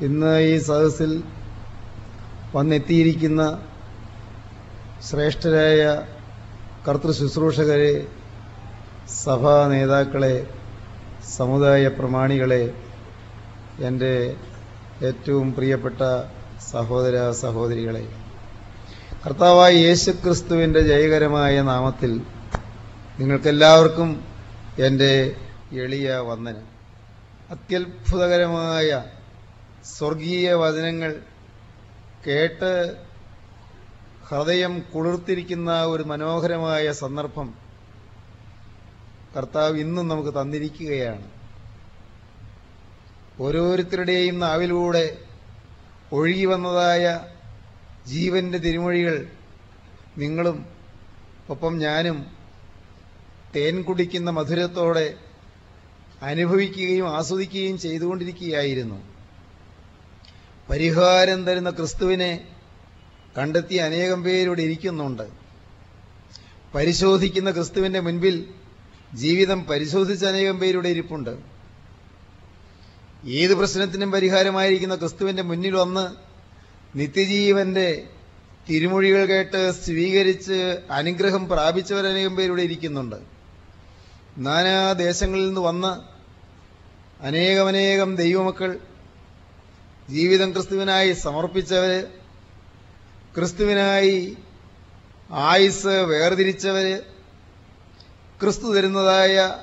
ഇന്ന് ഈ സദസ്സിൽ വന്നെത്തിയിരിക്കുന്ന ശ്രേഷ്ഠരായ കർത്തൃ ശുശ്രൂഷകരെ സഭാ നേതാക്കളെ സമുദായ പ്രമാണികളെ എന്റെ ഏറ്റവും പ്രിയപ്പെട്ട സഹോദര സഹോദരികളെ കർത്താവായ യേശു ക്രിസ്തുവിന്റെ ജയകരമായ നാമത്തിൽ നിങ്ങൾക്കെല്ലാവർക്കും എന്റെ എളിയ വന്ദനം. അത്യത്ഭുതകരമായ സ്വർഗീയ വചനങ്ങൾ കേട്ട് ഹൃദയം കുളിർത്തിരിക്കുന്ന ഒരു മനോഹരമായ സന്ദർഭം കർത്താവ് ഇന്നും നമുക്ക് തന്നിരിക്കുകയാണ്. ഓരോരുത്തരുടെയും നാവിലൂടെ ഒഴുകി വന്നതായ ജീവന്റെ തിരുമൊഴികൾ നിങ്ങളും ഒപ്പം ഞാനും തേൻ കുടിക്കുന്ന മധുരത്തോടെ അനുഭവിക്കുകയും ആസ്വദിക്കുകയും ചെയ്തുകൊണ്ടിരിക്കുകയായിരുന്നു. പരിഹാരം തരുന്ന ക്രിസ്തുവിനെ കണ്ടെത്തി അനേകം പേരിവിടെ ഇരിക്കുന്നുണ്ട്. പരിശോധിക്കുന്ന ക്രിസ്തുവിന്റെ മുൻപിൽ ജീവിതം പരിശോധിച്ച അനേകം പേരിവിടെ ഇരിപ്പുണ്ട്. ഏത് പ്രശ്നത്തിനും പരിഹാരമായിരിക്കുന്ന ക്രിസ്തുവിന്റെ മുന്നിൽ വന്ന് നിത്യജീവന്റെ തിരുമൊഴികൾ കേട്ട് സ്വീകരിച്ച് അനുഗ്രഹം പ്രാപിച്ചവരനേകം പേരിവിടെ ഇരിക്കുന്നുണ്ട്. നാനാ ദേശങ്ങളിൽ നിന്ന് വന്ന് അനേകമനേകം ദൈവമക്കൾ ജീവിതം ക്രിസ്തുവിനായി സമർപ്പിച്ചവര് ക്രിസ്തുവിനായി ആയുസ് വേർതിരിച്ചവര് ക്രിസ്തു തരുന്നതായ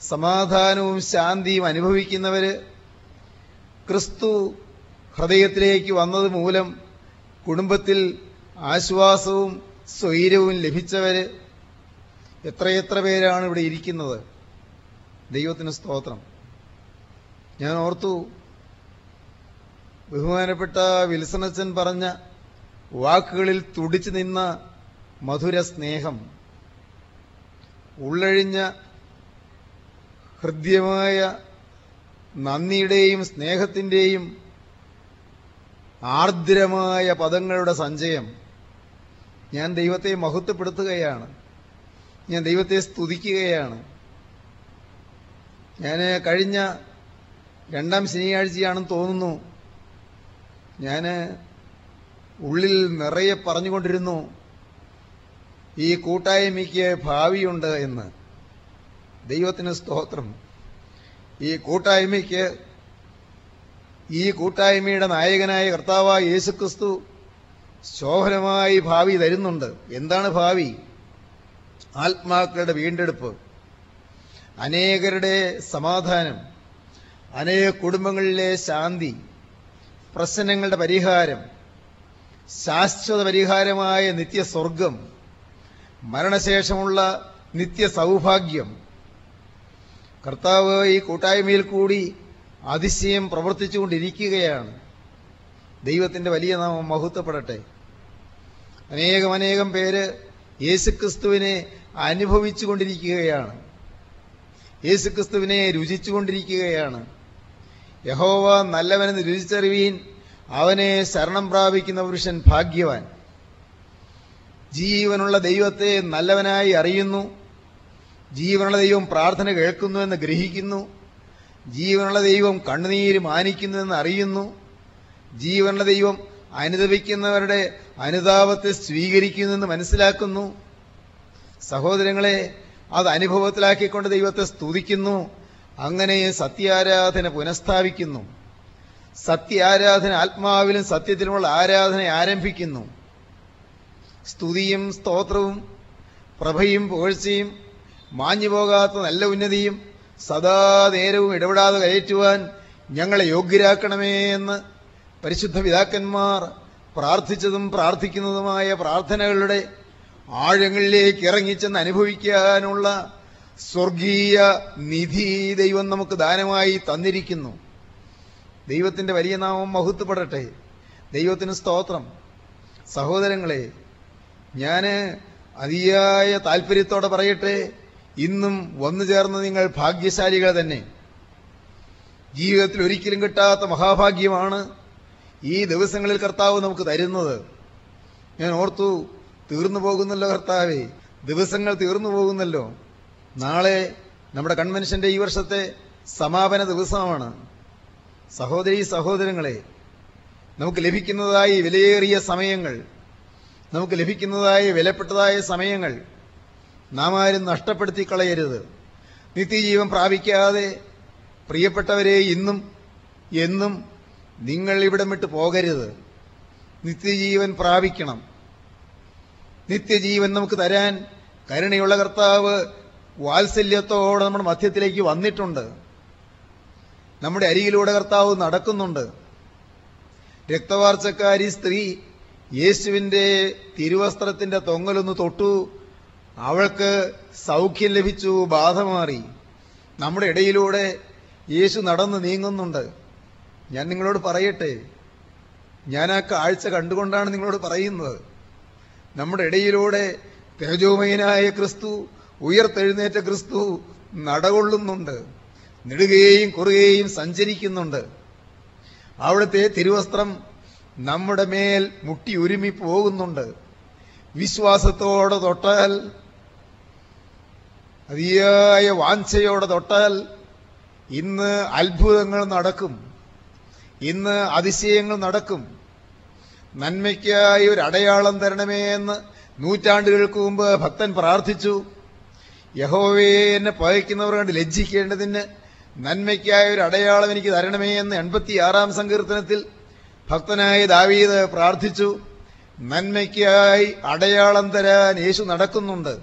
സമാധാനവും ശാന്തിയും അനുഭവിക്കുന്നവര് ക്രിസ്തു ഹൃദയത്തിലേക്ക് വന്നത് മൂലം കുടുംബത്തിൽ ആശ്വാസവും സ്വൈരവും ലഭിച്ചവര് എത്രയെത്ര പേരാണ് ഇവിടെ ഇരിക്കുന്നത്? ദൈവത്തിന് സ്തോത്രം. ഞാൻ ഓർത്തു ബഹുമാനപ്പെട്ട വിൽസണച്ചൻ പറഞ്ഞ വാക്കുകളിൽ തുടിച്ചു നിന്ന മധുര സ്നേഹം ഉള്ളഴിഞ്ഞ ഹൃദ്യമായ നന്ദിയുടെയും സ്നേഹത്തിന്റെയും ആർദ്രമായ പദങ്ങളുടെ സഞ്ചയം ഞാൻ ദൈവത്തെ മഹത്വപ്പെടുത്തുകയാണ്. ഞാൻ ദൈവത്തെ സ്തുതിക്കുകയാണ്. ഞാൻ കഴിഞ്ഞ രണ്ടാം ശനിയാഴ്ചയാണെന്ന് തോന്നുന്നു. ഞാൻ ഉള്ളിൽ നിറയെ പറഞ്ഞുകൊണ്ടിരുന്നു ഈ കൂട്ടായ്മയ്ക്ക് ഭാവിയുണ്ട് എന്ന്. ദൈവത്തിന് സ്തോത്രം. ഈ കൂട്ടായ്മയ്ക്ക് ഈ കൂട്ടായ്മയുടെ നായകനായ കർത്താവായ യേശുക്രിസ്തു ശോഭനമായി ഭാവി തരുന്നുണ്ട്. എന്താണ് ഭാവി? ആത്മാക്കളുടെ വീണ്ടെടുപ്പ്. അനേകരുടെ സമാധാനം. അനേക കുടുംബങ്ങളിലെ ശാന്തി. പ്രശ്നങ്ങളുടെ പരിഹാരം ശാശ്വത പരിഹാരമായ നിത്യസ്വർഗം മരണശേഷമുള്ള നിത്യസൗഭാഗ്യം. കർത്താവ് ഈ കൂട്ടായ്മയിൽ കൂടി അതിശയം പ്രവർത്തിച്ചുകൊണ്ടിരിക്കുകയാണ്. ദൈവത്തിന്റെ വലിയ നാമം മഹത്വപ്പെടട്ടെ. അനേകം അനേകം പേര് യേശുക്രിസ്തുവിനെ അനുഭവിച്ചുകൊണ്ടിരിക്കുകയാണ്. യേശുക്രിസ്തുവിനെ രുചിച്ചുകൊണ്ടിരിക്കുകയാണ്. യഹോവ നല്ലവനെന്ന് രുചിച്ചറിവീൻ അവനെ ശരണം പ്രാപിക്കുന്ന പുരുഷൻ ഭാഗ്യവാൻ. ജീവനുള്ള ദൈവത്തെ നല്ലവനായി അറിയുന്നു. ജീവനുള്ള ദൈവം പ്രാർത്ഥന കേൾക്കുന്നു എന്ന് ഗ്രഹിക്കുന്നു. ജീവനുള്ള ദൈവം കണ്ണുനീര് മാനിക്കുന്നു എന്ന് അറിയുന്നു. ജീവനുള്ള ദൈവം അനുദപിക്കുന്നവരുടെ അനുതാപത്തെ സ്വീകരിക്കുന്നെന്ന് മനസ്സിലാക്കുന്നു. സഹോദരങ്ങളെ അത് അനുഭവത്തിലാക്കിക്കൊണ്ട് ദൈവത്തെ സ്തുതിക്കുന്നു. അങ്ങനെ സത്യാരാധന പുനഃസ്ഥാപിക്കുന്നു. സത്യാരാധന ആത്മാവിലും സത്യത്തിലുമുള്ള ആരാധന ആരംഭിക്കുന്നു. സ്തുതിയും സ്തോത്രവും പ്രഭയും പുകഴ്ചയും മാഞ്ഞുപോകാത്ത നല്ല ഉന്നതിയും സദാ നേരവും ഇടപെടാതെ കയറ്റുവാൻ ഞങ്ങളെ യോഗ്യരാക്കണമേ എന്ന് പരിശുദ്ധ പിതാക്കന്മാർ പ്രാർത്ഥിച്ചതും പ്രാർത്ഥിക്കുന്നതുമായ പ്രാർത്ഥനകളുടെ ആഴങ്ങളിലേക്ക് ഇറങ്ങിച്ചെന്ന് അനുഭവിക്കാനുള്ള സ്വർഗീയ നിധി ദൈവം നമുക്ക് ദാനമായി തന്നിരിക്കുന്നു. ദൈവത്തിന്റെ വലിയ നാമം മഹത്വപ്പെടട്ടെ. ദൈവത്തിന് സ്തോത്രം. സഹോദരങ്ങളെ ഞാൻ അതിയായ താല്പര്യത്തോടെ പറയട്ടെ. ഇന്നും വന്നു ചേർന്ന് നിങ്ങൾ ഭാഗ്യശാലികൾ തന്നെ. ജീവിതത്തിൽ ഒരിക്കലും കിട്ടാത്ത മഹാഭാഗ്യമാണ് ഈ ദിവസങ്ങളിൽ കർത്താവ് നമുക്ക് തരുന്നത്. ഞാൻ ഓർത്തു തീർന്നു പോകുന്നല്ലോ കർത്താവേ. ദിവസങ്ങൾ തീർന്നു പോകുന്നല്ലോ. നാളെ നമ്മുടെ കൺവെൻഷന്റെ ഈ വർഷത്തെ സമാപന ദിവസമാണ്. സഹോദരി സഹോദരങ്ങളെ നമുക്ക് ലഭിക്കുന്നതായി വിലയേറിയ സമയങ്ങൾ നമുക്ക് ലഭിക്കുന്നതായി വിലപ്പെട്ടതായ സമയങ്ങൾ നാം ആരും നഷ്ടപ്പെടുത്തി കളയരുത് നിത്യജീവൻ പ്രാപിക്കാതെ പ്രിയപ്പെട്ടവരെ ഇന്നും എന്നും നിങ്ങൾ ഇവിടം വിട്ട് പോകരുത്. നിത്യജീവൻ പ്രാപിക്കണം. നിത്യജീവൻ നമുക്ക് തരാൻ കരുണയുള്ള കർത്താവ് വാത്സല്യത്തോടെ നമ്മുടെ മധ്യത്തിലേക്ക് വന്നിട്ടുണ്ട്. നമ്മുടെ അരികിലൂടെ കർത്താവ് നടക്കുന്നുണ്ട്. രക്തവാർച്ചക്കാരി സ്ത്രീ യേശുവിന്റെ തിരുവസ്ത്രത്തിന്റെ തൊങ്ങലൊന്ന് തൊട്ടു. അവൾക്ക് സൗഖ്യം ലഭിച്ചു ബാധ മാറി നമ്മുടെ ഇടയിലൂടെ യേശു നടന്ന് നീങ്ങുന്നുണ്ട്. ഞാൻ നിങ്ങളോട് പറയട്ടെ. ഞാൻ ആ കാഴ്ച കണ്ടുകൊണ്ടാണ് നിങ്ങളോട് പറയുന്നത്. നമ്മുടെ ഇടയിലൂടെ തേജോമയനായ ക്രിസ്തു ഉയർത്തെഴുന്നേറ്റ ക്രിസ്തു നടകൊള്ളുന്നുണ്ട്. നെടുകയും കുറുകയും സഞ്ചരിക്കുന്നുണ്ട്. അവിടുത്തെ തിരുവസ്ത്രം നമ്മുടെ മേൽ മുട്ടി ഉരുമി പോകുന്നുണ്ട്. വിശ്വാസത്തോടെ തൊട്ടാൽ അതിയായ വാഞ്ചയോടെ തൊട്ടാൽ ഇന്ന് അത്ഭുതങ്ങൾ നടക്കും. ഇന്ന് അതിശയങ്ങൾ നടക്കും. നന്മയ്ക്കായി ഒരു അടയാളം തരണമേ എന്ന് നൂറ്റാണ്ടുകൾക്ക് മുമ്പ് ഭക്തൻ പ്രാർത്ഥിച്ചു. യഹോവയെ എന്നെ പകയ്ക്കുന്നവർ കണ്ട് ലജ്ജിക്കേണ്ടതിന് നന്മയ്ക്കായ ഒരു അടയാളം എനിക്ക് തരണമേ എന്ന് എൺപത്തിയാറാം സങ്കീർത്തനത്തിൽ ഭക്തനായ ദാവീദ് പ്രാർത്ഥിച്ചു. നന്മയ്ക്കായി അടയാളം തരാൻ യേശു നടക്കുന്നുണ്ട്.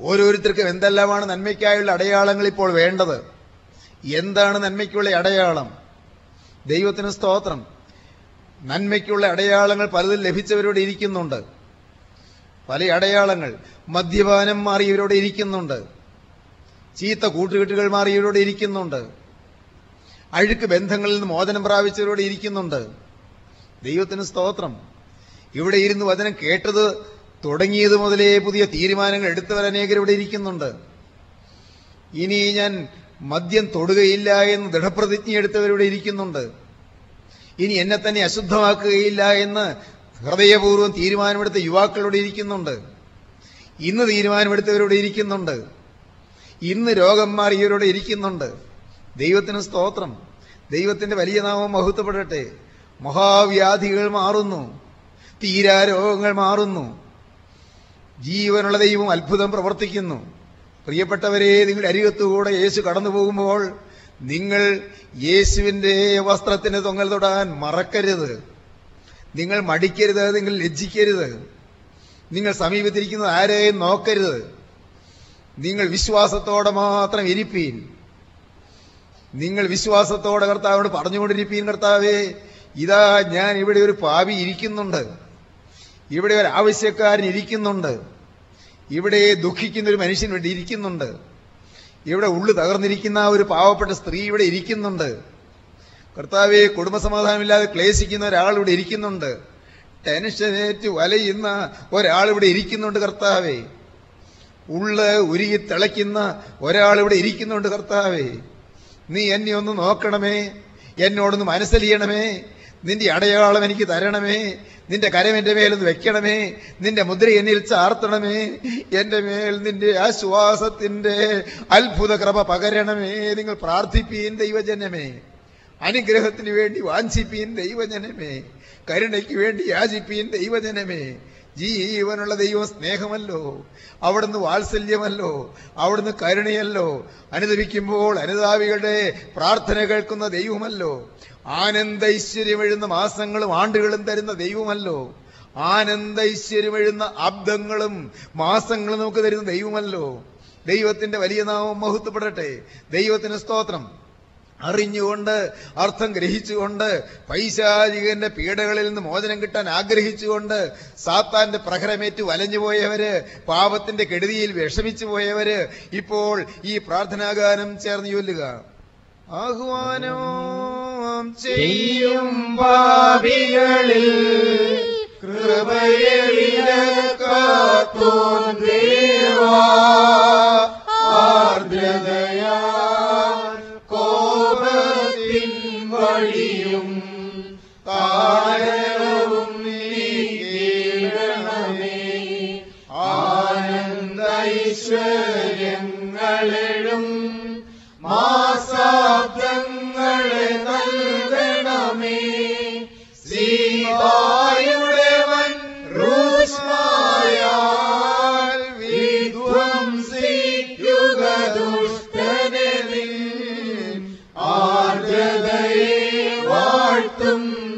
ഓരോരുത്തർക്കും എന്തെല്ലാമാണ് നന്മയ്ക്കായുള്ള അടയാളങ്ങൾ ഇപ്പോൾ വേണ്ടത്? എന്താണ് നന്മയ്ക്കുള്ള അടയാളം? ദൈവത്തിന് സ്തോത്രം. നന്മയ്ക്കുള്ള അടയാളങ്ങൾ പലതും ലഭിച്ചവരോട് ഇരിക്കുന്നുണ്ട്. പല അടയാളങ്ങൾ. മദ്യപാനം മാറിയവരോട് ഇരിക്കുന്നുണ്ട്. ചീത്ത കൂട്ടുകെട്ടുകൾ മാറിയവരോട് ഇരിക്കുന്നുണ്ട്. അഴുക്ക് ബന്ധങ്ങളിൽ നിന്ന് മോചനം പ്രാപിച്ചവരോട് ഇരിക്കുന്നുണ്ട്. ദൈവത്തിന് സ്തോത്രം. ഇവിടെ ഇരുന്ന് വചനം കേട്ടത് തുടങ്ങിയത് മുതലേ പുതിയ തീരുമാനങ്ങൾ എടുത്തവർ ഇവിടെ ഇരിക്കുന്നുണ്ട്. ഇനി ഞാൻ മദ്യം തൊടുകയില്ല എന്ന് ദൃഢപ്രതിജ്ഞ എടുത്തവരിവിടെ ഇരിക്കുന്നുണ്ട്. ഇനി എന്നെ തന്നെ അശുദ്ധമാക്കുകയില്ല എന്ന് ഹൃദയപൂർവം തീരുമാനമെടുത്ത യുവാക്കളോട് ഇരിക്കുന്നുണ്ട്. ഇന്ന് തീരുമാനമെടുത്തവരോട് ഇരിക്കുന്നുണ്ട്. ഇന്ന് രോഗം മാറിയവരോട് ഇരിക്കുന്നുണ്ട്. ദൈവത്തിന് സ്തോത്രം. ദൈവത്തിന്റെ വലിയ നാമം മഹത്വപ്പെടട്ടെ. മഹാവ്യാധികൾ മാറുന്നു. തീരാരോഗങ്ങൾ മാറുന്നു. ജീവനുള്ള ദൈവം അത്ഭുതം പ്രവർത്തിക്കുന്നു. പ്രിയപ്പെട്ടവരെ നിങ്ങളുടെ അരികത്തുകൂടെ യേശു കടന്നു പോകുമ്പോൾ നിങ്ങൾ യേശുവിന്റെ വസ്ത്രത്തിന് തൊങ്ങൽ തൊടാൻ മറക്കരുത്. നിങ്ങൾ മടിക്കരുത് നിങ്ങൾ ലജ്ജിക്കരുത്. നിങ്ങൾ സമീപത്തിരിക്കുന്നത് ആരെയും നോക്കരുത്. നിങ്ങൾ വിശ്വാസത്തോടെ മാത്രം ഇരിപ്പീൻ. നിങ്ങൾ വിശ്വാസത്തോടെ കർത്താവിനോട് പറഞ്ഞുകൊണ്ടിരിപ്പീൻ കർത്താവേ ഇതാ ഞാൻ ഇവിടെ ഒരു പാവി ഇരിക്കുന്നുണ്ട്. ഇവിടെ ഒരു ആവശ്യക്കാരൻ ഇരിക്കുന്നുണ്ട്. ഇവിടെ ദുഃഖിക്കുന്ന ഒരു മനുഷ്യൻ ഇവിടെ ഇരിക്കുന്നുണ്ട്. ഇവിടെ ഉള്ളു തകർന്നിരിക്കുന്ന ഒരു പാവപ്പെട്ട സ്ത്രീ ഇവിടെ ഇരിക്കുന്നുണ്ട്. കർത്താവെ കുടുംബസമാധാനമില്ലാതെ ക്ലേശിക്കുന്ന ഒരാൾ ഇവിടെ ഇരിക്കുന്നുണ്ട്. ടെൻഷനേറ്റ് വലയുന്ന ഒരാൾ ഇവിടെ ഇരിക്കുന്നുണ്ട് കർത്താവേ. ഉള്ള് ഉരുകി തിളയ്ക്കുന്ന ഒരാൾ ഇവിടെ ഇരിക്കുന്നുണ്ട് കർത്താവേ. നീ എന്നെ ഒന്ന് നോക്കണമേ എന്നോടൊന്ന് മനസ്സലിയണമേ നിന്റെ അടയാളം എനിക്ക് തരണമേ നിന്റെ കരം എന്റെ മേലൊന്ന് വെക്കണമേ നിന്റെ മുദ്ര എന്നിൽ ചാർത്തണമേ എന്റെ മേൽ നിന്റെ ആശ്വാസത്തിന്റെ അത്ഭുത കൃപ പകരണമേ നിങ്ങൾ പ്രാർത്ഥിപ്പീൻ ദൈവജനമേ. അനുഗ്രഹത്തിന് വേണ്ടി വാഞ്ചിപ്പീൻ ദൈവജനമേ കരുണയ്ക്ക് വേണ്ടി യാചിപ്പീൻ ദൈവജനമേ. ജീവനുള്ള ദൈവം സ്നേഹമല്ലോ അവിടുന്ന് വാത്സല്യമല്ലോ അവിടുന്ന് കരുണയല്ലോ. അനുദപിക്കുമ്പോൾ അനുതാപികളുടെ പ്രാർത്ഥന കേൾക്കുന്ന ദൈവമല്ലോ. ആനന്ദ ഐശ്വര്യമെഴുന്ന മാസങ്ങളും ആണ്ടുകളും തരുന്ന ദൈവമല്ലോ. ആനന്ദ ഐശ്വര്യമെഴുന്ന അബ്ദങ്ങളും മാസങ്ങളും നമുക്ക് തരുന്ന ദൈവമല്ലോ. ദൈവത്തിന്റെ വലിയ നാമം മഹത്വപ്പെടട്ടെ. ദൈവത്തിന് സ്തോത്രം. അറിഞ്ഞുകൊണ്ട് അർത്ഥം ഗ്രഹിച്ചുകൊണ്ട് പൈശാചികന്റെ പീഡകളിൽ നിന്ന് മോചനം കിട്ടാൻ ആഗ്രഹിച്ചുകൊണ്ട് സാത്താന്റെ പ്രഹരമേറ്റ് വലഞ്ഞുപോയവര് പാപത്തിന്റെ കെടുതിയിൽ വിഷമിച്ചു പോയവര് ഇപ്പോൾ ഈ പ്രാർത്ഥനാഗാനം ചേർന്ന് ചൊല്ലുക. ആഹ്വാനം ചെയ്യും പാപികളിൽ കൃപയെളിയക്കാത്തോൻ ദേവാ.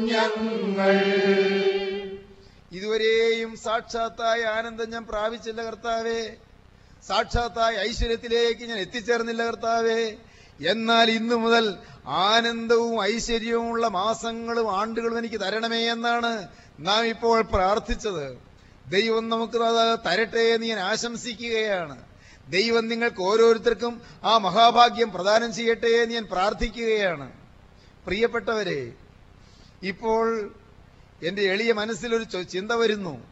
ഞങ്ങൾ. ഇതുവരെയും സാക്ഷാത്തായ ആനന്ദം ഞാൻ പ്രാപിച്ചില്ല കർത്താവേ. സാക്ഷാത്തായ ഐശ്വര്യത്തിലേക്ക് ഞാൻ എത്തിച്ചേർന്നില്ല കർത്താവേ. എന്നാൽ ഇന്നു മുതൽ ആനന്ദവും ഐശ്വര്യവുമുള്ള മാസങ്ങളും ആണ്ടുകളും എനിക്ക് തരണമേ എന്നാണ് നാം ഇപ്പോൾ പ്രാർത്ഥിച്ചത്. ദൈവം നമുക്ക് തരട്ടെ എന്ന് ഞാൻ ആശംസിക്കുകയാണ്. ദൈവം നിങ്ങൾക്ക് ഓരോരുത്തർക്കും ആ മഹാഭാഗ്യം പ്രദാനം ചെയ്യട്ടെ എന്ന് ഞാൻ പ്രാർത്ഥിക്കുകയാണ്. പ്രിയപ്പെട്ടവരെ ഇപ്പോൾ എന്റെ എളിയ മനസ്സിലൊരു ചിന്ത വരുന്നു.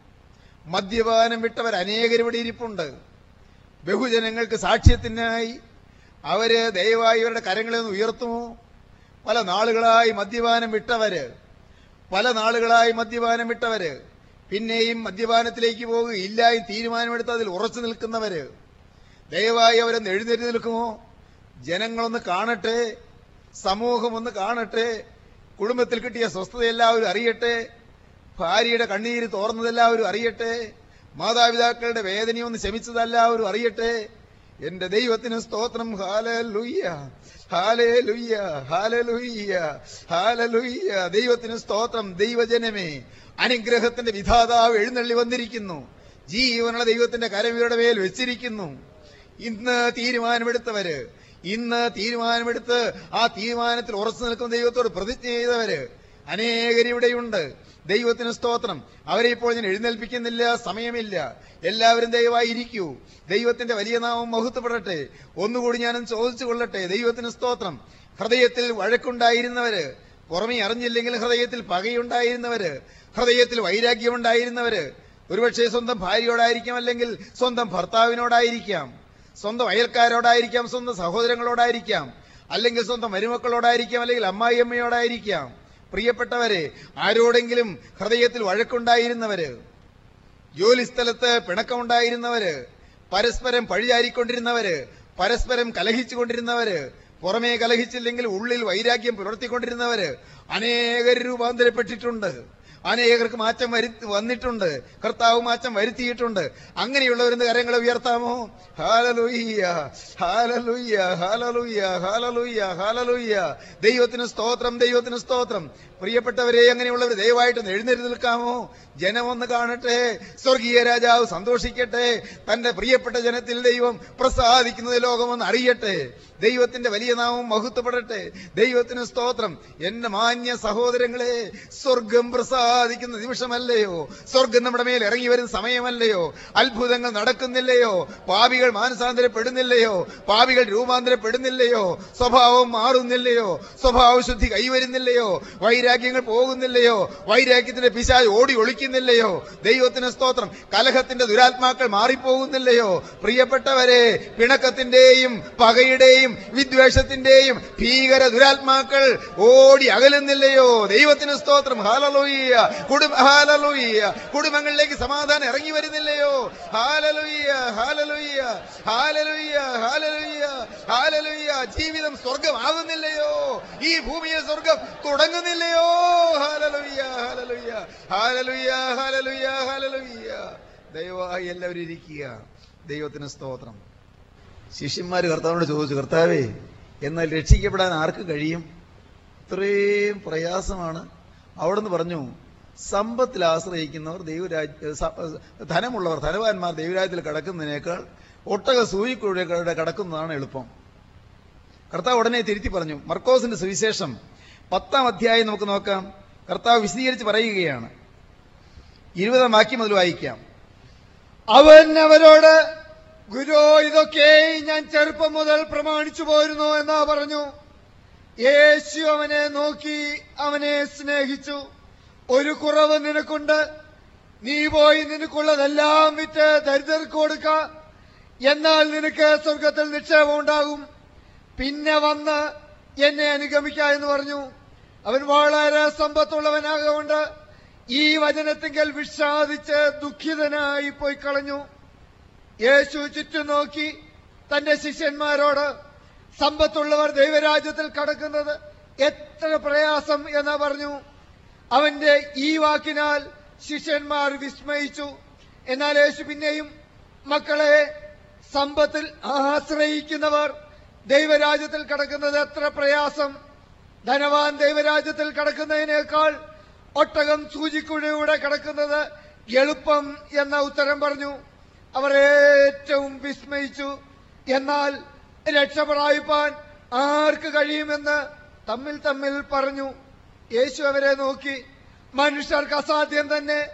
മദ്യപാനം വിട്ടവർ അനേകരിവിടെ ഇരിപ്പുണ്ട്. ബഹുജനങ്ങൾക്ക് സാക്ഷ്യത്തിനായി അവർ ദയവായി ഇവരുടെ കരങ്ങളെ ഒന്ന് ഉയർത്തുമോ? പല നാളുകളായി മദ്യപാനം വിട്ടവര്. പല നാളുകളായി മദ്യപാനം വിട്ടവര്. പിന്നെയും മദ്യപാനത്തിലേക്ക് പോകുകയില്ല തീരുമാനമെടുത്ത് അതിൽ ഉറച്ചു നിൽക്കുന്നവര്. ദയവായി അവരൊന്ന് എഴുന്നേറ്റ് നിൽക്കുമോ? ജനങ്ങളൊന്ന് കാണട്ടെ. സമൂഹം ഒന്ന് കാണട്ടെ. കുടുംബത്തിൽ കിട്ടിയ സ്വസ്ഥത എല്ലാവരും അറിയട്ടെ. ഭാര്യയുടെ കണ്ണീര് തോർന്നതെല്ലാവരും അറിയട്ടെ. മാതാപിതാക്കളുടെ വേദനയൊന്ന് ശമിച്ചതെല്ലാവരും അറിയട്ടെ. എന്റെ ദൈവത്തിന് സ്തോത്രം. ഹാലലുയ്യ ഹാലലുയ്യ ഹാലലുയ്യ ഹാലലുയ്യ ദൈവത്തിന് സ്തോത്രം. ദൈവജനമേ അനുഗ്രഹത്തിന്റെ വിധാതാവ് എഴുന്നള്ളി വന്നിരിക്കുന്നു. ജീവനുള്ള ദൈവത്തിന്റെ കരവിയുടെ മേൽ വെച്ചിരിക്കുന്നു. ഇന്ന് തീരുമാനമെടുത്തവര് ഇന്ന് തീരുമാനമെടുത്ത് ആ തീരുമാനത്തിൽ ഉറച്ചു നിൽക്കുന്ന ദൈവത്തോട് പ്രതിജ്ഞ ചെയ്തവര് അനേകരിവിടെയുണ്ട്. ദൈവത്തിന് സ്തോത്രം. അവരെ ഇപ്പോൾ ഞാൻ എഴുന്നേൽപ്പിക്കുന്നില്ല സമയമില്ല. എല്ലാവരും ദയവായി ഇരിക്കൂ. ദൈവത്തിന്റെ വലിയ നാമം മഹത്വപ്പെടട്ടെ. ഒന്നുകൂടി ഞാനും ചോദിച്ചു കൊള്ളട്ടെ. ദൈവത്തിന് സ്തോത്രം. ഹൃദയത്തിൽ വഴക്കുണ്ടായിരുന്നവര് പുറമേ അറിഞ്ഞില്ലെങ്കിൽ ഹൃദയത്തിൽ പകയുണ്ടായിരുന്നവര് ഹൃദയത്തിൽ വൈരാഗ്യമുണ്ടായിരുന്നവര് ഒരുപക്ഷെ സ്വന്തം ഭാര്യയോടായിരിക്കാം അല്ലെങ്കിൽ സ്വന്തം ഭർത്താവിനോടായിരിക്കാം സ്വന്തം അയൽക്കാരോടായിരിക്കാം സ്വന്തം സഹോദരങ്ങളോടായിരിക്കാം അല്ലെങ്കിൽ സ്വന്തം മരുമക്കളോടായിരിക്കാം അല്ലെങ്കിൽ അമ്മായിയമ്മയോടായിരിക്കാം പ്രിയപ്പെട്ടവരെ ആരോടെങ്കിലും ഹൃദയത്തിൽ വഴക്കുണ്ടായിരുന്നവര് ജോലിസ്ഥലത്ത് പിണക്കമുണ്ടായിരുന്നവര് പരസ്പരം പഴിചാരിക്കൊണ്ടിരുന്നവര് പരസ്പരം കലഹിച്ചുകൊണ്ടിരുന്നവര് പുറമേ കലഹിച്ചില്ലെങ്കിൽ ഉള്ളിൽ വൈരാഗ്യം പുലർത്തിക്കൊണ്ടിരുന്നവര് അനേകർ രൂപാന്തരപ്പെട്ടിട്ടുണ്ട്. അനേകർക്ക് മാറ്റം വരുത്തി വന്നിട്ടുണ്ട്. കർത്താവ് മാറ്റം വരുത്തിയിട്ടുണ്ട്. അങ്ങനെയുള്ളവരെന്ന് കരങ്ങളെ ഉയർത്താമോ? ഹാലലുയ്യ ഹാലലുയ്യ ഹാലലുയ്യ ഹാലലുയ്യ ഹാലലുയ്യ. ദൈവത്തിന് സ്തോത്രം ദൈവത്തിന് സ്തോത്രം. പ്രിയപ്പെട്ടവരെ അങ്ങനെയുള്ളവർ ദയവായിട്ട് ഒന്ന് എഴുന്നേറ്റ് നിൽക്കാമോ? ജനമൊന്ന് കാണട്ടെ. സ്വർഗീയ രാജാവ് സന്തോഷിക്കട്ടെ. തന്റെ പ്രിയപ്പെട്ട ജനത്തിൽ ദൈവം പ്രസാദിക്കുന്നത് ലോകമെന്ന് അറിയട്ടെ. ദൈവത്തിന്റെ വലിയ നാമം മഹത്വപ്പെടട്ടെ. ദൈവത്തിന് സ്തോത്രം. എന്റെ മാന്യ സഹോദരങ്ങളെ സ്വർഗം പ്രസാദിക്കുന്ന നിമിഷമല്ലയോ? സ്വർഗം നമ്മുടെ മേൽ ഇറങ്ങി വരുന്ന സമയമല്ലയോ? അത്ഭുതങ്ങൾ നടക്കുന്നില്ലയോ? പാപികൾ മാനസാന്തരപ്പെടുന്നില്ലയോ? പാപികൾ രൂപാന്തരപ്പെടുന്നില്ലയോ? സ്വഭാവം മാറുന്നില്ലയോ? സ്വഭാവ ശുദ്ധി കൈവരുന്നില്ലയോ? വൈരാഗ്യങ്ങൾ പോകുന്നില്ലയോ? വൈരാഗ്യത്തിന്റെ പിശാജ് ഓടി ഒളിക്കുന്നില്ലയോ? ദൈവത്തിന് സ്തോത്രം. കലഹത്തിന്റെ ദുരാത്മാക്കൾ മാറിപ്പോകുന്നില്ലയോ? പ്രിയപ്പെട്ടവരെ പിണക്കത്തിന്റെയും പകയുടെയും വിദ്വേഷത്തിന്റെയും ഭീകര ദുരാത്മാക്കൾ ഓടി അകലുന്നില്ലയോ? ദൈവത്തിന് സ്തോത്രം. ഹാലലോയ്യ. കുടുംബ ഹാലലോയ്യ. കുടുംബങ്ങളിലേക്ക് സമാധാനം ഇറങ്ങി വരുന്നില്ലയോ? ഹാലലുയ്യ ഹാലലുയ്യ ഹാലലുയ്യ ഹാലലുയ്യ ഹാലലുയ്യ. ജീവിതം സ്വർഗമാകുന്നില്ലയോ? ഈ ഭൂമിയിൽ സ്വർഗം തുടങ്ങുന്നില്ലയോ? ഹാലലുയ്യ ഹാലലുയ്യ ഹാലലുയ്യ ഹാലലുയ്യ ഹാലലുയ്യ. ദയവായി എല്ലാവരും ഇരിക്കുക. ദൈവത്തിന് സ്തോത്രം. ശിഷ്യന്മാർ കർത്താവിനോട് ചോദിച്ചു കർത്താവേ എന്നാൽ രക്ഷിക്കപ്പെടാൻ ആർക്ക് കഴിയും? ഇത്രയും പ്രയാസമാണ്. അവിടുന്ന് പറഞ്ഞു സമ്പത്തിൽ ആശ്രയിക്കുന്നവർ ദൈവരാജ്യ ധനമുള്ളവർ ധനവാന്മാർ ദൈവരാജ്യത്തിൽ കടക്കുന്നതിനേക്കാൾ ഒട്ടക സൂയിക്കുഴയുടെ കടക്കുന്നതാണ് എളുപ്പം. കർത്താവ് ഉടനെ തിരുത്തി പറഞ്ഞു മർക്കോസിന്റെ സുവിശേഷം പത്താം അധ്യായം നമുക്ക് നോക്കാം. കർത്താവ് വിശദീകരിച്ച് പറയുകയാണ്. ഇരുപതാം വാക്യം മുതൽ വായിക്കാം. അവൻ അവരോട് ഗുരു ഇതൊക്കെ ഞാൻ ചെറുപ്പം മുതൽ പ്രമാണിച്ചു പോരുന്നു എന്നാ പറഞ്ഞു. യേശു അവനെ നോക്കി അവനെ സ്നേഹിച്ചു. ഒരു കുറവ് നിനക്കുണ്ട്. നീ പോയി നിനക്കുള്ളതെല്ലാം വിറ്റ് ദരിദ്രർക്ക് കൊടുക്ക. എന്നാൽ നിനക്ക് സ്വർഗത്തിൽ നിക്ഷേപം ഉണ്ടാകും. പിന്നെ വന്ന് എന്നെ അനുഗമിക്ക എന്ന് പറഞ്ഞു. അവൻ വളരെ സമ്പത്തുള്ളവനാകൊണ്ട് ഈ വചനത്തിങ്കൽ വിഷാദിച്ച് ദുഃഖിതനായി പോയി കളഞ്ഞു. യേശു ചുറ്റും നോക്കി തന്റെ ശിഷ്യന്മാരോട് സമ്പത്തുള്ളവർ ദൈവരാജ്യത്തിൽ കടക്കുന്നത് എത്ര പ്രയാസം എന്ന് പറഞ്ഞു. അവന്റെ ഈ വാക്കിനാൽ ശിഷ്യന്മാർ വിസ്മയിച്ചു. എന്നാൽ യേശു പിന്നെയും മക്കളെ സമ്പത്തിൽ ആശ്രയിക്കുന്നവർ ദൈവരാജ്യത്തിൽ കടക്കുന്നത് എത്ര പ്രയാസം. ധനവാൻ ദൈവരാജ്യത്തിൽ കടക്കുന്നതിനേക്കാൾ ഒട്ടകം സൂചിക്കുഴയുടെ കടക്കുന്നത് എളുപ്പം എന്ന ഉത്തരം പറഞ്ഞു. അവർ ഏറ്റവും വിസ്മയിച്ചു. എന്നാൽ രക്ഷപ്രായിപ്പാൻ ആർക്ക് കഴിയുമെന്ന് തമ്മിൽ തമ്മിൽ പറഞ്ഞു. യേശു അവരെ നോക്കി. മനുഷ്യർക്ക് അസാധ്യം തന്നെ.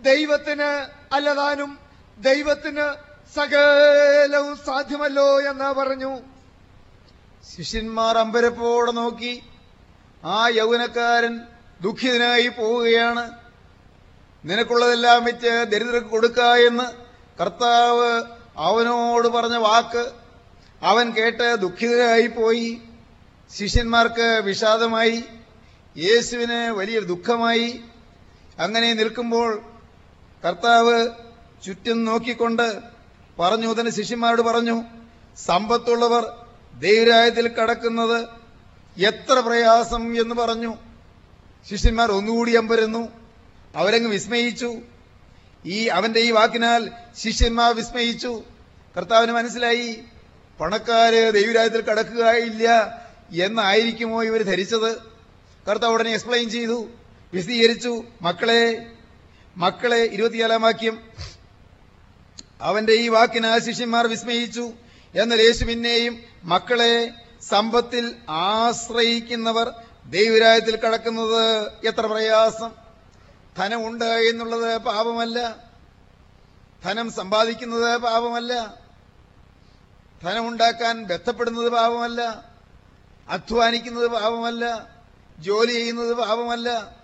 ദൈവത്തിന് അല്ലതാനും ദൈവത്തിന് സകലവും സാധ്യമല്ലോ എന്ന് പറഞ്ഞു. ശിഷ്യന്മാർ അമ്പരപ്പോടെ നോക്കി. ആ യൗവനക്കാരൻ ദുഃഖിതനായി പോവുകയാണ്. നിനക്കുള്ളതെല്ലാം വെച്ച് ദരിദ്രർക്ക് കൊടുക്ക എന്ന് കർത്താവ് അവനോട് പറഞ്ഞ വാക്ക് അവൻ കേട്ട് ദുഃഖിതനായി പോയി ശിഷ്യന്മാർക്ക് വിഷാദമായി യേശുവിന് വലിയ ദുഃഖമായി. അങ്ങനെ നിൽക്കുമ്പോൾ കർത്താവ് ചുറ്റും നോക്കിക്കൊണ്ട് പറഞ്ഞു തന്നെ ശിഷ്യന്മാരോട് പറഞ്ഞു സമ്പത്തുള്ളവർ ദൈവരായത്തിൽ കടക്കുന്നത് എത്ര പ്രയാസം എന്ന് പറഞ്ഞു. ശിഷ്യന്മാർ ഒന്നുകൂടി അമ്പരുന്നു. അവരങ്ങ് വിസ്മയിച്ചു. ഈ അവന്റെ ഈ വാക്കിനാൽ ശിഷ്യന്മാർ വിസ്മയിച്ചു. കർത്താവിന് മനസ്സിലായി പണക്കാര് ദൈവരാജ്യത്തിൽ കടക്കുകയില്ല എന്നായിരിക്കുമോ ഇവർ ധരിച്ചത്? കർത്താവ് ഉടനെ എക്സ്പ്ലെയിൻ ചെയ്തു വിശദീകരിച്ചു. മക്കളെ മക്കളെ ഇരുപത്തിയാലാം വാക്യം. അവന്റെ ഈ വാക്കിനാൽ ശിഷ്യന്മാർ വിസ്മയിച്ചു. എന്നാൽ യേശു പിന്നെയും മക്കളെ സമ്പത്തിൽ ആശ്രയിക്കുന്നവർ ദൈവരാജ്യത്തിൽ കടക്കുന്നത് എത്ര പ്രയാസം. ധനമുണ്ട് എന്നുള്ളത് പാപമല്ല. ധനം സമ്പാദിക്കുന്നത് പാപമല്ല. ധനമുണ്ടാക്കാൻ ബന്ധപ്പെടുന്നത് പാപമല്ല. അധ്വാനിക്കുന്നത് പാപമല്ല. ജോലി ചെയ്യുന്നത് പാപമല്ല.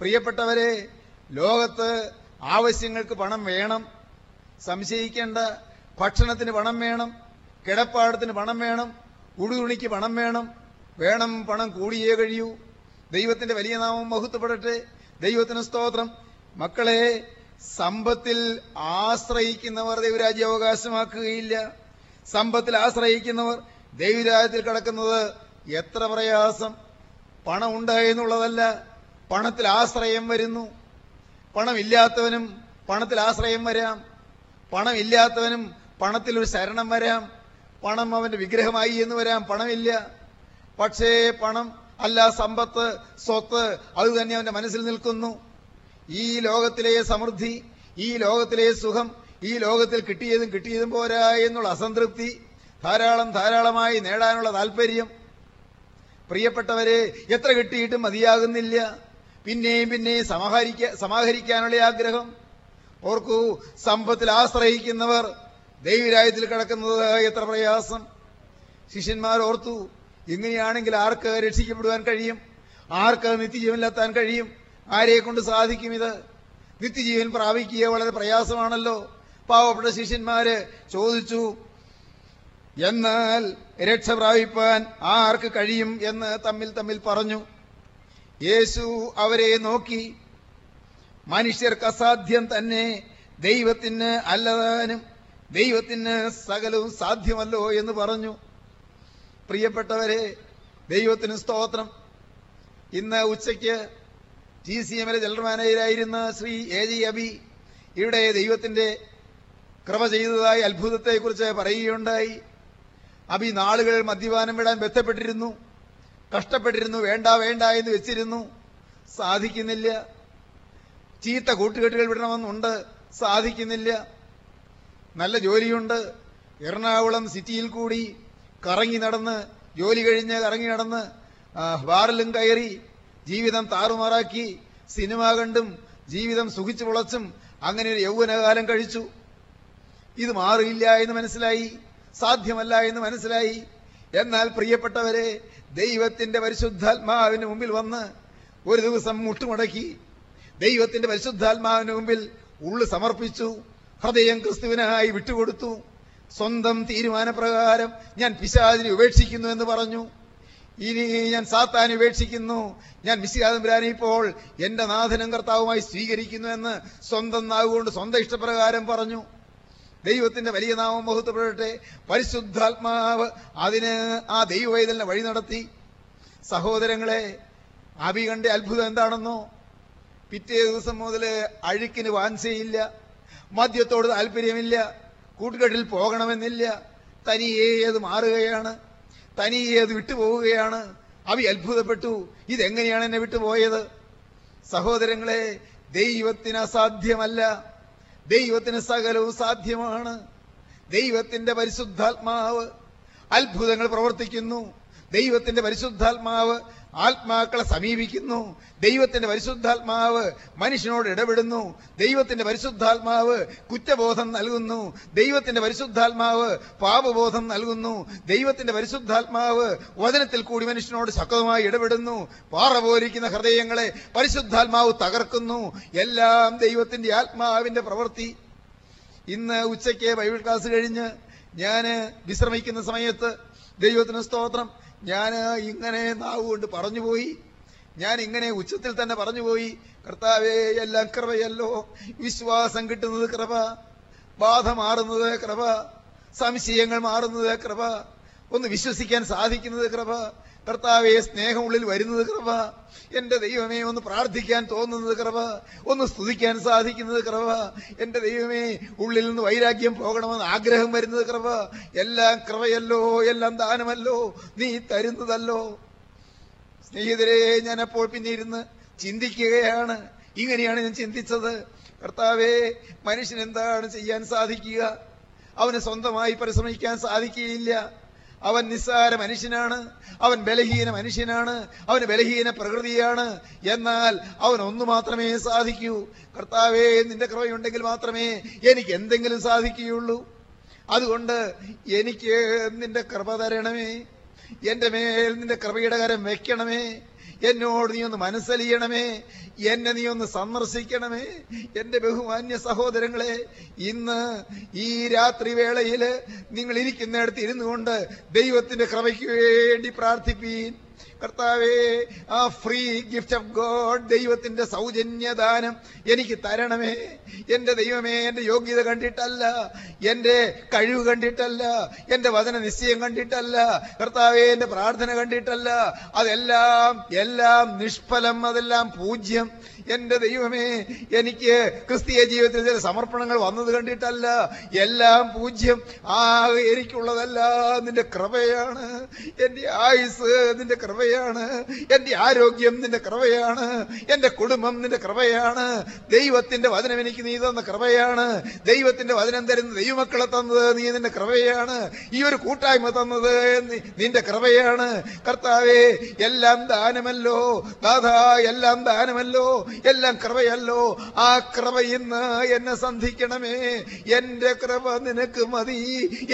പ്രിയപ്പെട്ടവരെ ലോകത്ത് ആവശ്യങ്ങൾക്ക് പണം വേണം. സംശയിക്കേണ്ട ഭക്ഷണത്തിന് പണം വേണം. കിടപ്പാടത്തിന് പണം വേണം. ഉടുതുണിക്ക് പണം വേണം. വേണം പണം കൂടിയേ കഴിയൂ. ദൈവത്തിന്റെ വലിയ നാമം മഹത്വപ്പെടട്ടെ. ദൈവത്തിന് സ്തോത്രം. മക്കളെ സമ്പത്തിൽ ആശ്രയിക്കുന്നവർ ദൈവരാജ്യം അവകാശമാക്കുകയില്ല. സമ്പത്തിൽ ആശ്രയിക്കുന്നവർ ദൈവരാജ്യത്തിൽ കിടക്കുന്നത് എത്ര പ്രയാസം. പണം എന്നുള്ളതല്ല പണത്തിൽ ആശ്രയം വരുന്നു. പണമില്ലാത്തവനും പണത്തിൽ ആശ്രയം വരാം. പണമില്ലാത്തവനും പണത്തിൽ ഒരു ശരണം വരാം. പണം അവന്റെ വിഗ്രഹമായി എന്ന് വരാം. പണമില്ല. പക്ഷേ പണം അല്ല സമ്പത്ത് സ്വത്ത് അത് തന്നെ അവന്റെ മനസ്സിൽ നിൽക്കുന്നു. ഈ ലോകത്തിലെ സമൃദ്ധി ഈ ലോകത്തിലെ സുഖം ഈ ലോകത്തിൽ കിട്ടിയതും കിട്ടിയതും പോരാ എന്നുള്ള അസംതൃപ്തി ധാരാളം ധാരാളമായി നേടാനുള്ള താല്പര്യം പ്രിയപ്പെട്ടവരെ എത്ര കിട്ടിയിട്ടും മതിയാകുന്നില്ല. പിന്നെയും പിന്നെയും സമാഹരിക്ക സമാഹരിക്കാനുള്ള ആഗ്രഹം. ഓർക്കൂ സമ്പത്തിൽ ആശ്രയിക്കുന്നവർ ദൈവരായത്തിൽ കിടക്കുന്നത് എത്ര പ്രയാസം. ശിഷ്യന്മാർ ഓർത്തു ഇങ്ങനെയാണെങ്കിൽ ആർക്ക് രക്ഷിക്കപ്പെടുവാൻ കഴിയും? ആർക്ക് നിത്യജീവനിലെത്താൻ കഴിയും? ആരെ കൊണ്ട് സാധിക്കും ഇത്? നിത്യജീവൻ പ്രാപിക്കുക വളരെ പ്രയാസമാണല്ലോ. പാവപ്പെട്ട ശിഷ്യന്മാര് ചോദിച്ചു എന്നാൽ രക്ഷ പ്രാപിപ്പാൻ ആർക്ക് കഴിയും? എന്ന് തമ്മിൽ തമ്മിൽ പറഞ്ഞു. യേശു അവരെ നോക്കി മനുഷ്യർക്ക് അസാധ്യം തന്നെ. ദൈവത്തിന് അല്ലതാനും ദൈവത്തിന് സകലവും സാധ്യമല്ലോ എന്ന് പറഞ്ഞു. പ്രിയപ്പെട്ടവരെ ദൈവത്തിന് സ്തോത്രം. ഇന്ന് ഉച്ചയ്ക്ക് ടി സി എമ്മിലെ ജനറൽ മാനേജരായിരുന്ന ശ്രീ എ ജി അബി ഇവിടെ ദൈവത്തിന്റെ കൃപ ചെയ്തതായി അത്ഭുതത്തെക്കുറിച്ച് പറയുകയുണ്ടായി. അബി നാളുകൾ മദ്യപാനം വിടാൻ ബന്ധപ്പെട്ടിരുന്നു കഷ്ടപ്പെട്ടിരുന്നു വേണ്ട വേണ്ട എന്ന് വെച്ചിരുന്നു. സാധിക്കുന്നില്ല. ചീത്ത കൂട്ടുകെട്ടുകൾ വിടണമെന്നുണ്ട് സാധിക്കുന്നില്ല. നല്ല ജോലിയുണ്ട്. എറണാകുളം സിറ്റിയിൽ കൂടി കറങ്ങി നടന്ന് ജോലി കഴിഞ്ഞ് കറങ്ങി നടന്ന് ബാറിലും കയറി ജീവിതം താറുമാറാക്കി സിനിമ കണ്ടും ജീവിതം സുഖിച്ചു പൊളച്ചും അങ്ങനെ ഒരു യൗവനകാലം കഴിച്ചു. ഇത് മാറിയില്ല എന്ന് മനസ്സിലായി സാധ്യമല്ല എന്ന് മനസ്സിലായി. എന്നാൽ പ്രിയപ്പെട്ടവരെ ദൈവത്തിന്റെ പരിശുദ്ധാത്മാവിന് മുമ്പിൽ വന്ന് ഒരു ദിവസം മുട്ടുമുടക്കി ദൈവത്തിന്റെ പരിശുദ്ധാത്മാവിന് മുമ്പിൽ ഉള്ളു സമർപ്പിച്ചു ഹൃദയം ക്രിസ്തുവിനായി വിട്ടുകൊടുത്തു. സ്വന്തം തീരുമാനപ്രകാരം ഞാൻ പിശാദിനെ ഉപേക്ഷിക്കുന്നു എന്ന് പറഞ്ഞു. ഇനി ഞാൻ സാത്താനെ ഉപേക്ഷിക്കുന്നു. ഞാൻ മിശികാതമ്പുരാനെ ഇപ്പോൾ എന്റെ നാഥനും കർത്താവുമായി സ്വീകരിക്കുന്നു എന്ന് സ്വന്തം നാവുകൊണ്ട് സ്വന്തം ഇഷ്ടപ്രകാരം പറഞ്ഞു. ദൈവത്തിന്റെ വലിയ നാമം ബഹുത്തപ്പെടട്ടെ പരിശുദ്ധാത്മാവ് അതിന് ആ ദൈവവൈതലിനെ വഴി നടത്തി. സഹോദരങ്ങളെ അഭി കണ്ട അത്ഭുതം എന്താണെന്നോ? പിറ്റേ ദിവസം മുതൽ അഴുക്കിന് വാഞ്ചയില്ല മദ്യത്തോട് താല്പര്യമില്ല കൂട്ടുകെട്ടിൽ പോകണമെന്നില്ല. തനിയെ അത് മാറുകയാണ്? തനിയെ അത് വിട്ടുപോവുകയാണ്? അവി അത്ഭുതപ്പെട്ടു. ഇതെങ്ങനെയാണ് എന്നെ വിട്ടുപോയത്? സഹോദരങ്ങളെ ദൈവത്തിന് അസാധ്യമല്ല. ദൈവത്തിന് സകലവും സാധ്യമാണ്. ദൈവത്തിന്റെ പരിശുദ്ധാത്മാവ് അത്ഭുതങ്ങൾ പ്രവർത്തിക്കുന്നു. ദൈവത്തിന്റെ പരിശുദ്ധാത്മാവ് ആത്മാക്കളെ സമീപിക്കുന്നു. ദൈവത്തിന്റെ പരിശുദ്ധാത്മാവ് മനുഷ്യനോട് ഇടപെടുന്നു. ദൈവത്തിന്റെ പരിശുദ്ധാത്മാവ് കുറ്റബോധം നൽകുന്നു. ദൈവത്തിന്റെ പരിശുദ്ധാത്മാവ് പാപബോധം നൽകുന്നു. ദൈവത്തിന്റെ പരിശുദ്ധാത്മാവ് വചനത്തിൽ കൂടി മനുഷ്യനോട് ശക്തമായി ഇടപെടുന്നു. പാറ പോലിരിക്കുന്ന ഹൃദയങ്ങളെ പരിശുദ്ധാത്മാവ് തകർക്കുന്നു. എല്ലാം ദൈവത്തിന്റെ ആത്മാവിന്റെ പ്രവൃത്തി. ഇന്ന് ഉച്ചയ്ക്ക് ബൈബിൾ ക്ലാസ് കഴിഞ്ഞ് ഞാൻ വിശ്രമിക്കുന്ന സമയത്ത് ദൈവത്തിന് സ്തോത്രം. ഞാൻ ഇങ്ങനെ നാവ് കൊണ്ട് പറഞ്ഞുപോയി. ഞാൻ ഇങ്ങനെ ഉച്ചത്തിൽ തന്നെ പറഞ്ഞുപോയി. കർത്താവേ എല്ലാം കൃപയല്ലോ. വിശ്വാസം കിട്ടുന്നത് കൃപ. ബാധ മാറുന്നത് കൃപ. സംശയങ്ങൾ മാറുന്നത് കൃപ. ഒന്ന് വിശ്വസിക്കാൻ സാധിക്കുന്നത് കൃപ. കർത്താവെ സ്നേഹമുള്ളിൽ വരുന്നത് കൃപ എന്റെ ദൈവമേ ഒന്ന് പ്രാർത്ഥിക്കാൻ തോന്നുന്നത് കൃപ ഒന്ന് സ്തുതിക്കാൻ സാധിക്കുന്നത് കൃപ എന്റെ ദൈവമേ ഉള്ളിൽ നിന്ന് വൈരാഗ്യം പോകണമെന്ന് ആഗ്രഹം വരുന്നത് കൃപ എല്ലാം കൃപയല്ലോ എല്ലാം ദാനമല്ലോ. നീ തരുന്നതല്ലോ. സ്നേഹിതരെ ഞാൻ അപ്പോൾ പിന്നെ ഇരുന്ന് ചിന്തിക്കുകയാണ്. ഇങ്ങനെയാണ് ഞാൻ ചിന്തിച്ചത്. കർത്താവേ മനുഷ്യൻ എന്താണ് ചെയ്യാൻ സാധിക്കുക? അവന് സ്വന്തമായി പരിശ്രമിക്കാൻ സാധിക്കുകയില്ല. അവൻ നിസ്സാര മനുഷ്യനാണ് അവൻ ബലഹീന മനുഷ്യനാണ് അവന് ബലഹീന പ്രകൃതിയാണ്. എന്നാൽ അവൻ ഒന്നു മാത്രമേ സാധിക്കൂ. കർത്താവേ നിന്റെ കൃപയുണ്ടെങ്കിൽ മാത്രമേ എനിക്ക് എന്തെങ്കിലും സാധിക്കുകയുള്ളൂ. അതുകൊണ്ട് എനിക്ക് നിന്റെ കൃപ തരണമേ. എന്റെ മേൽ നിന്റെ കൃപയുടെ കരം വെക്കണമേ. എന്നോട് നീ ഒന്ന് മനസ്സലിയണമേ. എന്നെ നീ ഒന്ന് സന്ദർശിക്കണമേ. എന്റെ ബഹുമാന്യ സഹോദരങ്ങളെ ഇന്ന് ഈ രാത്രി വേളയിൽ നിങ്ങൾ ഇരിക്കുന്നിടത്ത് ഇരുന്നു കൊണ്ട് കൃപയ്ക്ക് വേണ്ടി പ്രാർത്ഥിപ്പീൻ. കർത്താവേ ആ ഫ്രീ ഗിഫ്റ്റ് ഓഫ് ഗോഡ് ദൈവത്തിന്റെ സൗജന്യദാനം എനിക്ക് തരണമേ. എന്റെ ദൈവമേ എന്റെ യോഗ്യത കണ്ടിട്ടല്ല എന്റെ കഴിവ് കണ്ടിട്ടല്ല എന്റെ വചന നിശ്ചയം കണ്ടിട്ടല്ല കർത്താവേ എന്റെ പ്രാർത്ഥന കണ്ടിട്ടല്ല. അതെല്ലാം എല്ലാം നിഷ്ഫലം അതെല്ലാം പൂജ്യം. എന്റെ ദൈവമേ എനിക്ക് ക്രിസ്തീയ ജീവിതത്തിൽ ചില സമർപ്പണങ്ങൾ വന്നത് കണ്ടിട്ടല്ല. എല്ലാം പൂജ്യം. ആ എനിക്കുള്ളതെല്ലാം. നിന്റെ കൃപയാണ്. എന്റെ ആയുസ് നിന്റെ കൃപയാണ്. എന്റെ ആരോഗ്യം നിന്റെ കൃപയാണ്. എന്റെ കുടുംബം നിന്റെ കൃപയാണ്. ദൈവത്തിന്റെ വചനം എനിക്ക് നീ തന്ന കൃപയാണ്. ദൈവത്തിന്റെ വചനം തരുന്ന ദൈവമക്കളെ തന്നത് നീ നിന്റെ കൃപയാണ്. ഈ ഒരു കൂട്ടായ്മ തന്നത് നിന്റെ കൃപയാണ്. കർത്താവേ എല്ലാം ദാനമല്ലോ. ദാദാ എല്ലാം ദാനമല്ലോ. എല്ലാം കൃപയല്ലോ. ആ കൃപ ഇന്ന് എന്നെ സന്ധിക്കണമേ. എന്റെ കൃപ നിനക്ക് മതി.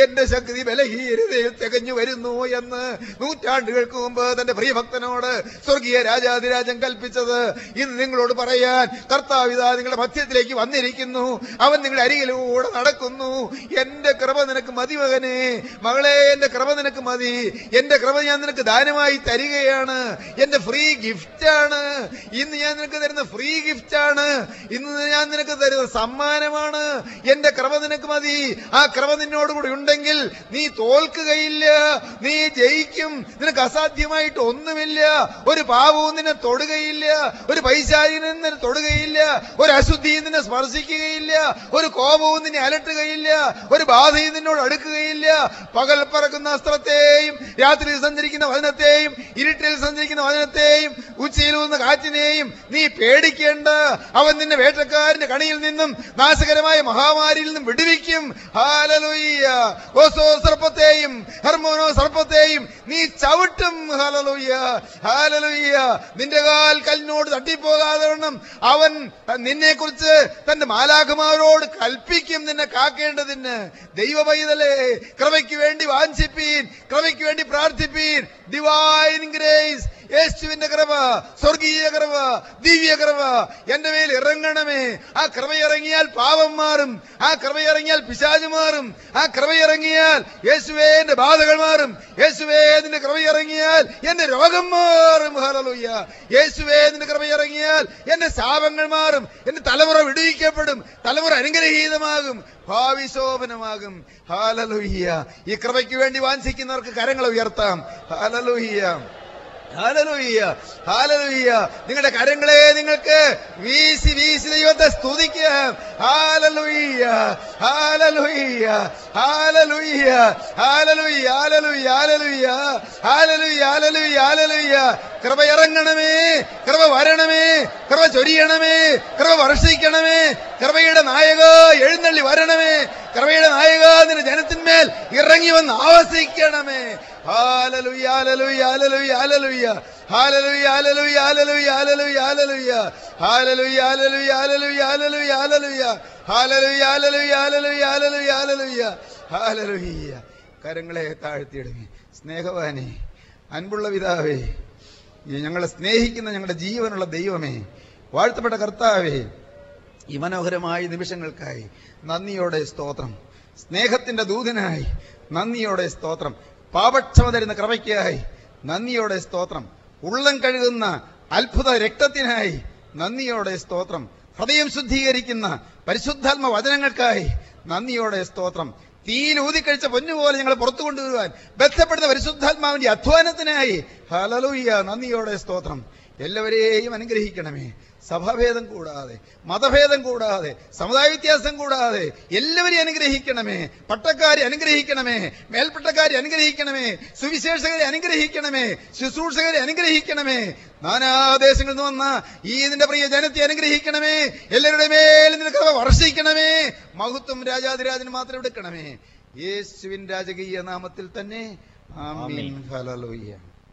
എന്റെ ശക്തി ബലഹീനതയിൽ തികഞ്ഞു വരുന്നു എന്ന് നൂറ്റാണ്ടുകൾക്ക് മുമ്പ് തന്റെ പ്രിയഭക്തനോട് സ്വർഗീയ രാജാതിരാജൻ കൽപ്പിച്ചത്. ഇന്ന് നിങ്ങളോട് പറയാൻ കർത്താവിത നിങ്ങളുടെ മധ്യത്തിലേക്ക് വന്നിരിക്കുന്നു. അവൻ നിങ്ങളുടെ അരികിലൂടെ നടക്കുന്നു. എന്റെ കൃപ നിനക്ക് മതി മകനെ. മകളെ എന്റെ കൃപ നിനക്ക് മതി. എന്റെ കൃപ ഞാൻ നിനക്ക് ദാനമായി തരികയാണ്. എന്റെ ഫ്രീ ഗിഫ്റ്റ് ആണ് ഇന്ന് ഞാൻ നിനക്ക് തരുന്ന ഫ്രീ ഗിഫ്റ്റ് ആണ്. ഇന്ന് ഞാൻ നിനക്ക് തരുന്ന സമ്മാനമാണ്. എന്റെ കൃപ നിനക്ക് മതി. ആ കൃപ നിന്നോടുകൂടി ഉണ്ടെങ്കിൽ നീ തോൽക്കുകയില്ല. നീ ജയിക്കും. നിനക്ക് അസാധ്യമായിട്ട് ഒന്നുമില്ല. ഒരു പാവവും നിന്നെ തൊടുകയില്ല. ഒരു പൈശാചിനും നിന്നെ തൊടുകയില്ല. ഒരു അശുദ്ധിയും നിന്നെ സ്പർശിക്കുകയില്ല. ഒരു കോപവും നിന്നെ അലട്ടുകയില്ല. ഒരു ബാധയും നിന്നോട് അടുക്കുകയില്ല. പകൽ പറക്കുന്ന അസ്ത്രത്തെയും രാത്രിയിൽ സഞ്ചരിക്കുന്ന വചനത്തെയും ഇരുട്ടിൽ സഞ്ചരിക്കുന്ന വചനത്തെയും ഉച്ചയിൽ വന്ന കാറ്റിനെയും നീ പേടിക്കേണ്ട. അവൻ നിന്നെ വേട്ടക്കാരന്റെ കണിയിൽ നിന്നും നാശകരമായ മഹാമാരിയിൽ നിന്നും വിടുവിക്കും. ഹാലലുയ്യ സർപ്പത്തെയും ഹർമോനോ സർപ്പത്തെയും നീ ചവിട്ടും. നിന്റെ കാൽ കല്ലിനോട് തട്ടിപ്പോകാതെ അവൻ നിന്നെ കുറിച്ച് തന്റെ മാലാഖമാരോട് കൽപ്പിക്കും നിന്നെ കാക്കേണ്ടതിന്. ദൈവ പൈതലേ കൃപയ്ക്ക് വേണ്ടി വാഞ്ചിപ്പീൻ ക്രമയ്ക്ക് വേണ്ടി പ്രാർത്ഥിപ്പീൻ. ഡിവൈൻ ഗ്രേസ് യേശുവിന്റെ കൃപ സ്വർഗീയ കൃപ ദിവ്യ കൃപ എന്റെ മേൽ ഇറങ്ങണമേ. ആ കൃപ ഇറങ്ങിയാൽ പാപം മാറും. ആ കൃപ ഇറങ്ങിയാൽ പിശാച് മാറും. ആ കൃപ ഇറങ്ങിയാൽ എന്റെ ബാധകൾ മാറും. യേശുവേ നിന്റെ കൃപ ഇറങ്ങിയാൽ എന്റെ രോഗം മാറും. ഹലലുയ്യ യേശുവേ നിന്റെ കൃപ ഇറങ്ങിയാൽ എന്റെ ശാപങ്ങൾ മാറും. എന്റെ തലമുറ വിടുവിക്കപ്പെടും. തലമുറ അനുഗ്രഹീതമാകും. ഭാവി ശോഭനമാകും. ഹാലലുഹിയ ഈ കൃപയ്ക്ക് വേണ്ടി വാഞ്ചിക്കുന്നവർക്ക് കരങ്ങൾ ഉയർത്താം. ഹാലലുയ്യ നിങ്ങളുടെ കരങ്ങളെ നിങ്ങൾക്ക് വീശി വീശി ദൈവത്തെ സ്തുതിക്കുക കൃപ ഇറങ്ങണമേ കൃപ വരണമേ കൃപ ചൊരിയണമേ കൃപ വർഷിക്കണമേ. കൃപയുടെ നായക എഴുന്നള്ളി വരണമേ. കൃപയുടെ നായക നിന്റെ ജനത്തിന്മേൽ ഇറങ്ങി വന്ന് ആവസിക്കണമേ. കരങ്ങളെ താഴ്ത്തിയിടുങ്ങി സ്നേഹവാനെ അൻപുള്ള പിതാവേ ഞങ്ങളെ സ്നേഹിക്കുന്ന ഞങ്ങളുടെ ജീവനുള്ള ദൈവമേ വാഴ്ത്തപ്പെട്ട കർത്താവേ ഈ മനോഹരമായ നിമിഷങ്ങൾക്കായി നന്ദിയോടെ സ്തോത്രം. സ്നേഹത്തിന്റെ ദൂതനായി നന്ദിയോടെ സ്തോത്രം. പാപക്ഷമ തരുന്ന കൃപയ്ക്കായി നന്ദിയോടെ സ്തോത്രം. ഉള്ളം കഴുകുന്ന അത്ഭുത രക്തത്തിനായി നന്ദിയോടെ സ്തോത്രം. ഹൃദയം ശുദ്ധീകരിക്കുന്ന പരിശുദ്ധാത്മ വചനങ്ങൾക്കായി നന്ദിയോടെ സ്തോത്രം. തീയിൽ ഊതിക്കഴിച്ച പൊന്നുപോലെ ഞങ്ങൾ പുറത്തു കൊണ്ടുവരുവാൻ ബന്ധപ്പെടുന്ന പരിശുദ്ധാത്മാവിന്റെ അധ്വാനത്തിനായി ഹലലൂയ്യ നന്ദിയോടെ സ്തോത്രം. എല്ലാവരെയും അനുഗ്രഹിക്കണമേ. സഭാഭേദം കൂടാതെ മതഭേദം കൂടാതെ സമുദായ വ്യത്യാസം കൂടാതെ എല്ലാവരെയും അനുഗ്രഹിക്കണമേ പട്ടക്കാരെ അനുഗ്രഹിക്കണമേ മേൽപ്പട്ടക്കാരെ അനുഗ്രഹിക്കണമേ സുവിശേഷകരെ അനുഗ്രഹിക്കണമേ ശുശ്രൂഷകരെ അനുഗ്രഹിക്കണമേ. നാനാദേശങ്ങളിൽ നിന്ന് വന്ന ഈ നിന്റെ പ്രിയ ജനത്തെ അനുഗ്രഹിക്കണമേ എല്ലാവരുടെ മേലും നിന്റെ കൃപ വർഷിക്കണമേ മഹത്വം രാജാതിരാജന് മാത്രം എടുക്കണമേ. യേശുവിൻ രാജകീയ നാമത്തിൽ തന്നെ. ആമീൻ. ഹല്ലേലൂയ.